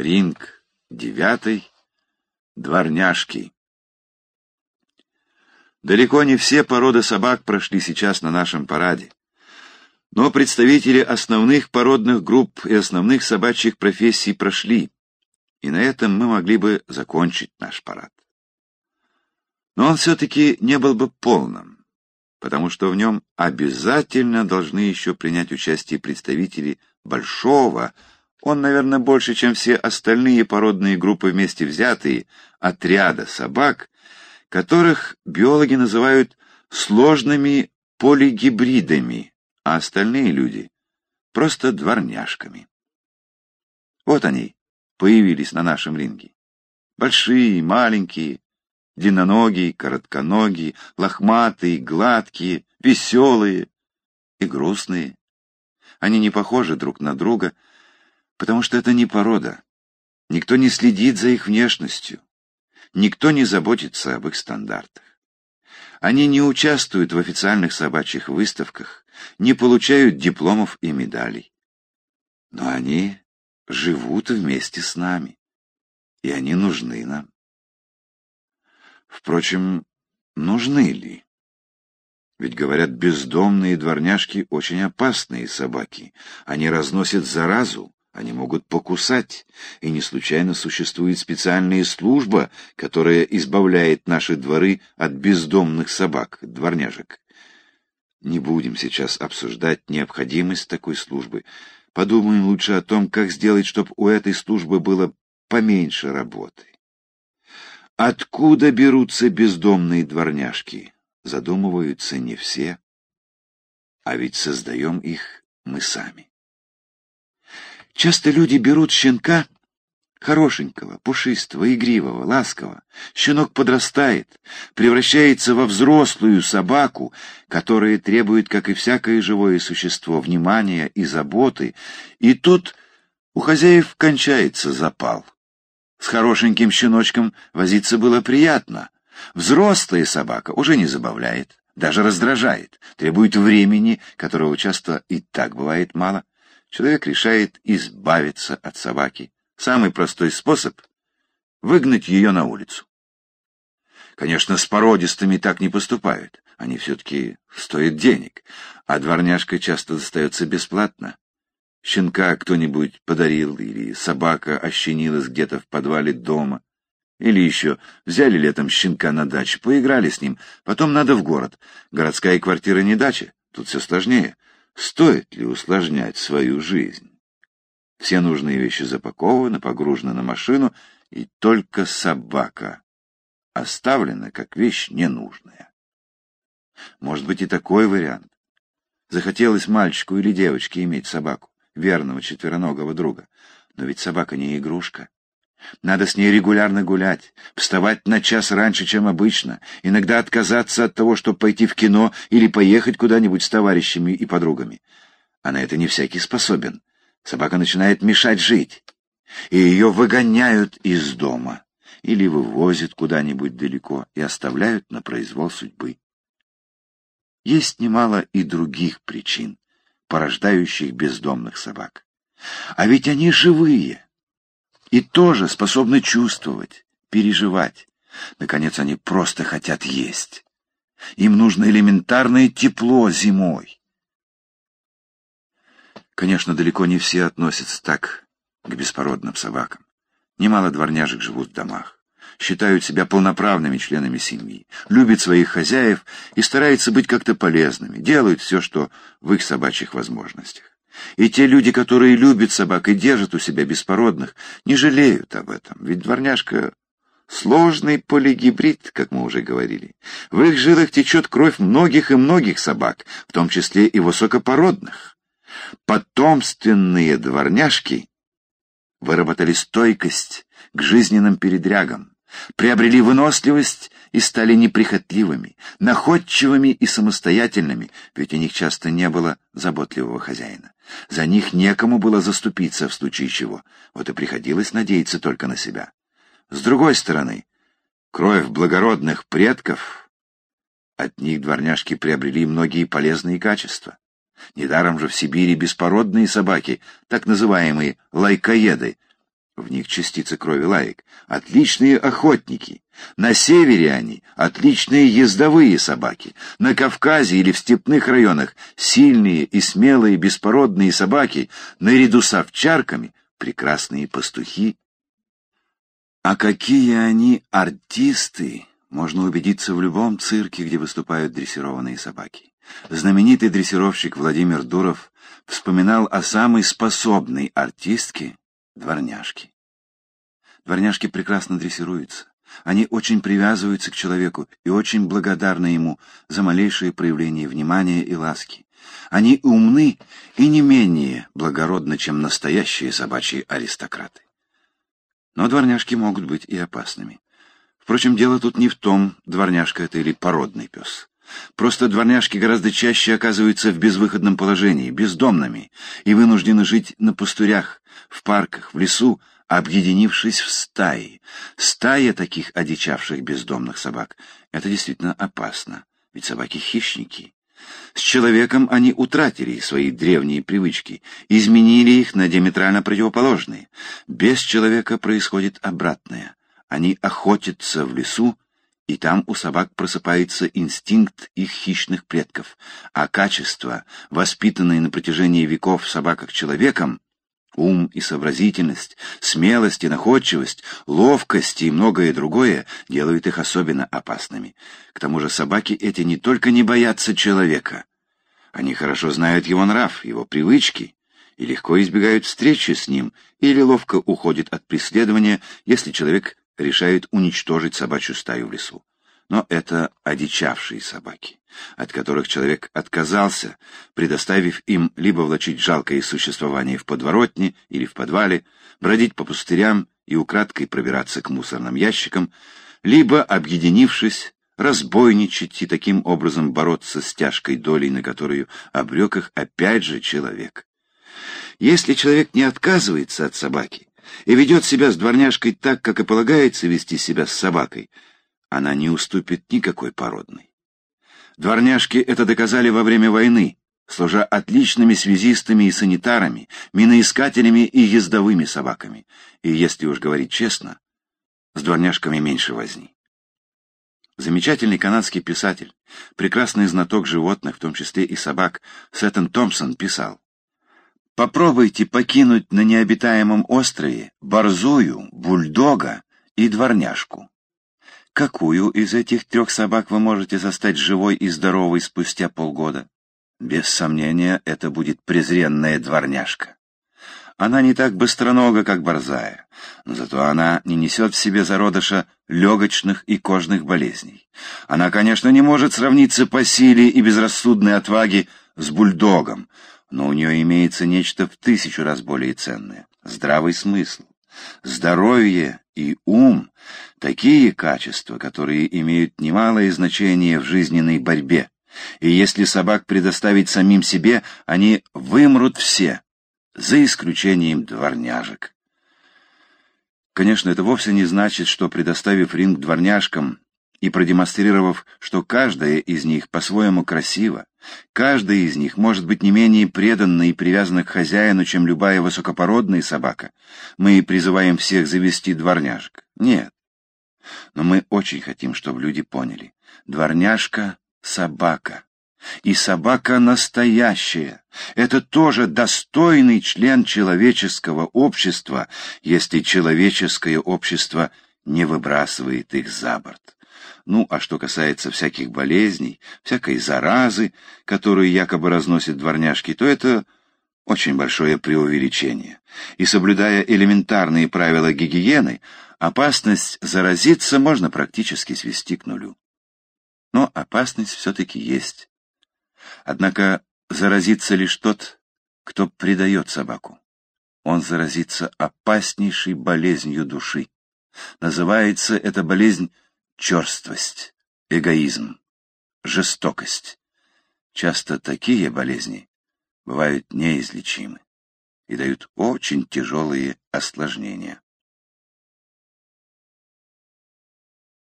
Ринг девятый. Дворняжки. Далеко не все породы собак прошли сейчас на нашем параде. Но представители основных породных групп и основных собачьих профессий прошли, и на этом мы могли бы закончить наш парад. Но он все-таки не был бы полным, потому что в нем обязательно должны еще принять участие представители большого, он, наверное, больше, чем все остальные породные группы вместе взятые, отряда собак, которых биологи называют сложными полигибридами, а остальные люди — просто дворняжками. Вот они, появились на нашем ринге. Большие, маленькие, длинноногие, коротконогие, лохматые, гладкие, веселые и грустные. Они не похожи друг на друга, потому что это не порода. Никто не следит за их внешностью. Никто не заботится об их стандартах. Они не участвуют в официальных собачьих выставках, не получают дипломов и медалей. Но они живут вместе с нами, и они нужны нам. Впрочем, нужны ли? Ведь, говорят, бездомные дворняжки очень опасные собаки. Они разносят заразу, они могут покусать, и не случайно существует специальная служба, которая избавляет наши дворы от бездомных собак, дворняжек. Не будем сейчас обсуждать необходимость такой службы. Подумаем лучше о том, как сделать, чтобы у этой службы было поменьше работы. Откуда берутся бездомные дворняжки? Задумываются не все. А ведь создаем их мы сами. Часто люди берут щенка хорошенького, пушистого, игривого, ласкового. Щенок подрастает, превращается во взрослую собаку, которая требует, как и всякое живое существо, внимания и заботы, и тут у хозяев кончается запал. С хорошеньким щеночком возиться было приятно. Взрослая собака уже не забавляет, даже раздражает, требует времени, которого часто и так бывает мало человек решает избавиться от собаки. Самый простой способ — выгнать ее на улицу. Конечно, с породистыми так не поступают. Они все-таки стоят денег, а дворняжка часто достается бесплатно. Щенка кто-нибудь подарил, или собака ощенилась где-то в подвале дома. Или еще взяли летом щенка на дачу, поиграли с ним, потом надо в город. Городская квартира не дача, тут все сложнее. Стоит ли усложнять свою жизнь? Все нужные вещи запакованы, погружены на машину, и только собака оставлена как вещь ненужная. Может быть и такой вариант. Захотелось мальчику или девочке иметь собаку, верного четвероногого друга. Но ведь собака не игрушка. Надо с ней регулярно гулять, вставать на час раньше, чем обычно, иногда отказаться от того, чтобы пойти в кино или поехать куда-нибудь с товарищами и подругами. А на это не всякий способен. Собака начинает мешать жить, и ее выгоняют из дома или вывозят куда-нибудь далеко и оставляют на произвол судьбы. Есть немало и других причин, порождающих бездомных собак. А ведь они живые и тоже способны чувствовать, переживать. Наконец, они просто хотят есть. Им нужно элементарное тепло зимой. Конечно, далеко не все относятся так к беспородным собакам. Немало дворняжек живут в домах, считают себя полноправными членами семьи, любят своих хозяев и стараются быть как-то полезными, делают все, что в их собачьих возможностях. И те люди, которые любят собак и держат у себя беспородных, не жалеют об этом, ведь дворняжка — сложный полигибрид, как мы уже говорили. В их жилах течет кровь многих и многих собак, в том числе и высокопородных. Потомственные дворняжки выработали стойкость к жизненным передрягам, приобрели выносливость и стали неприхотливыми, находчивыми и самостоятельными, ведь у них часто не было заботливого хозяина. За них некому было заступиться в случае чего, вот и приходилось надеяться только на себя. С другой стороны, кровь благородных предков, от них дворняжки приобрели многие полезные качества. Недаром же в Сибири беспородные собаки, так называемые лайкоеды, в них частицы крови лаек, отличные охотники. На севере они отличные ездовые собаки. На Кавказе или в степных районах сильные и смелые беспородные собаки, наряду с овчарками прекрасные пастухи. А какие они артисты, можно убедиться в любом цирке, где выступают дрессированные собаки. Знаменитый дрессировщик Владимир Дуров вспоминал о самой способной артистке — дворняжке. Дворняжки прекрасно дрессируются. Они очень привязываются к человеку и очень благодарны ему за малейшее проявление внимания и ласки. Они умны и не менее благородны, чем настоящие собачьи аристократы. Но дворняжки могут быть и опасными. Впрочем, дело тут не в том, дворняжка это или породный пес. Просто дворняжки гораздо чаще оказываются в безвыходном положении, бездомными, и вынуждены жить на пустырях, в парках, в лесу, объединившись в стаи. Стая таких одичавших бездомных собак — это действительно опасно, ведь собаки — хищники. С человеком они утратили свои древние привычки, изменили их на диаметрально противоположные. Без человека происходит обратное. Они охотятся в лесу, и там у собак просыпается инстинкт их хищных предков, а качества, воспитанные на протяжении веков собаках человеком, ум и сообразительность, смелость и находчивость, ловкость и многое другое делают их особенно опасными. К тому же собаки эти не только не боятся человека, они хорошо знают его нрав, его привычки, и легко избегают встречи с ним или ловко уходят от преследования, если человек решает уничтожить собачью стаю в лесу. Но это одичавшие собаки, от которых человек отказался, предоставив им либо влачить жалкое существование в подворотне или в подвале, бродить по пустырям и украдкой пробираться к мусорным ящикам, либо, объединившись, разбойничать и таким образом бороться с тяжкой долей, на которую обрек их опять же человек. Если человек не отказывается от собаки, и ведет себя с дворняжкой так, как и полагается вести себя с собакой, она не уступит никакой породной. Дворняжки это доказали во время войны, служа отличными связистами и санитарами, миноискателями и ездовыми собаками. И, если уж говорить честно, с дворняжками меньше возни. Замечательный канадский писатель, прекрасный знаток животных, в том числе и собак, Сеттон Томпсон писал, Попробуйте покинуть на необитаемом острове борзую, бульдога и дворняжку. Какую из этих трех собак вы можете застать живой и здоровой спустя полгода? Без сомнения, это будет презренная дворняжка. Она не так быстронога, как борзая, но зато она не несет в себе зародыша легочных и кожных болезней. Она, конечно, не может сравниться по силе и безрассудной отваге с бульдогом, но у нее имеется нечто в тысячу раз более ценное — здравый смысл. Здоровье и ум — такие качества, которые имеют немалое значение в жизненной борьбе. И если собак предоставить самим себе, они вымрут все, за исключением дворняжек. Конечно, это вовсе не значит, что, предоставив ринг дворняжкам, и продемонстрировав, что каждая из них по-своему красива, каждая из них может быть не менее преданна и привязана к хозяину, чем любая высокопородная собака, мы призываем всех завести дворняжек. Нет. Но мы очень хотим, чтобы люди поняли. Дворняжка — собака. И собака настоящая. Это тоже достойный член человеческого общества, если человеческое общество не выбрасывает их за борт. Ну, а что касается всяких болезней, всякой заразы, которую якобы разносят дворняжки, то это очень большое преувеличение. И соблюдая элементарные правила гигиены, опасность заразиться можно практически свести к нулю. Но опасность все-таки есть. Однако заразится лишь тот, кто предает собаку. Он заразится опаснейшей болезнью души. Называется эта болезнь черствость, эгоизм, жестокость. Часто такие болезни бывают неизлечимы и дают очень тяжелые осложнения.